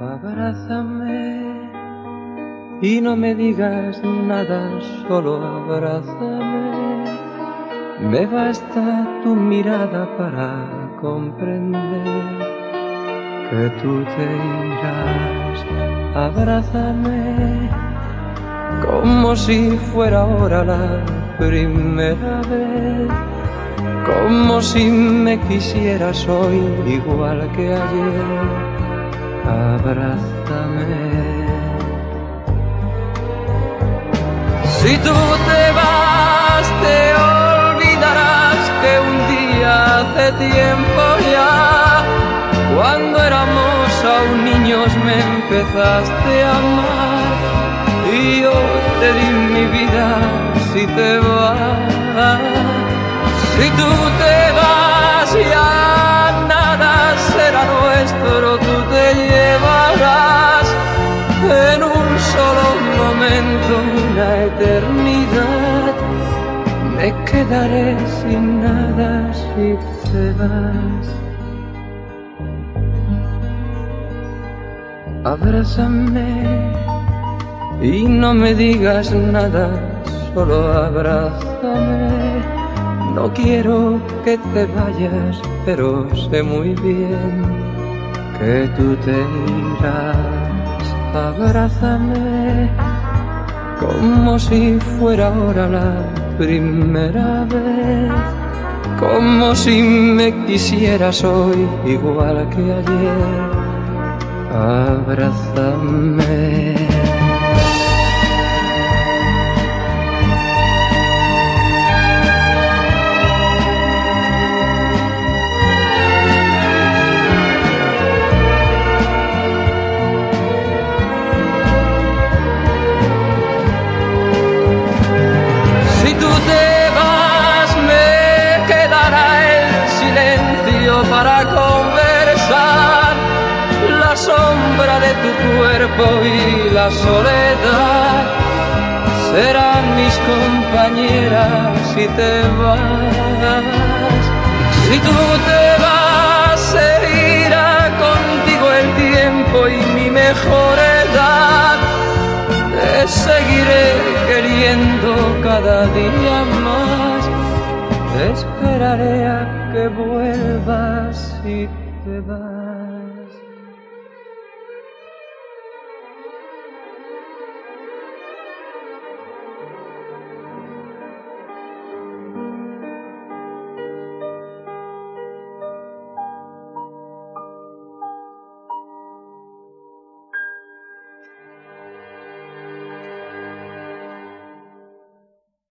Abrázame y no me digas nada, solo abrázame. Me basta tu mirada para comprender que tú te irás. Abrázame como si fuera ahora la primera vez, como si me quisieras hoy igual que ayer abrázame. Si tú te vas, te olvidarás que un día hace tiempo ya, cuando éramos aún niños me empezaste a amar y yo te di mi vida si te vas. Si tú te vas ya nada será nuestro, una eternidad. Me quedaré sin nada si te vas. Abrázame y no me digas nada, solo abrázame. No quiero que te vayas, pero sé muy bien que tú te irás. Abrázame como si fuera ahora la primera vez, como si me quisieras hoy igual que ayer. Abrázame. Cuerpo y la soledad serán mis compañeras si te vas. Si tú te vas, se irá contigo el tiempo y mi mejor edad. Te seguiré queriendo cada día más. Te esperaré a que vuelvas y te vas.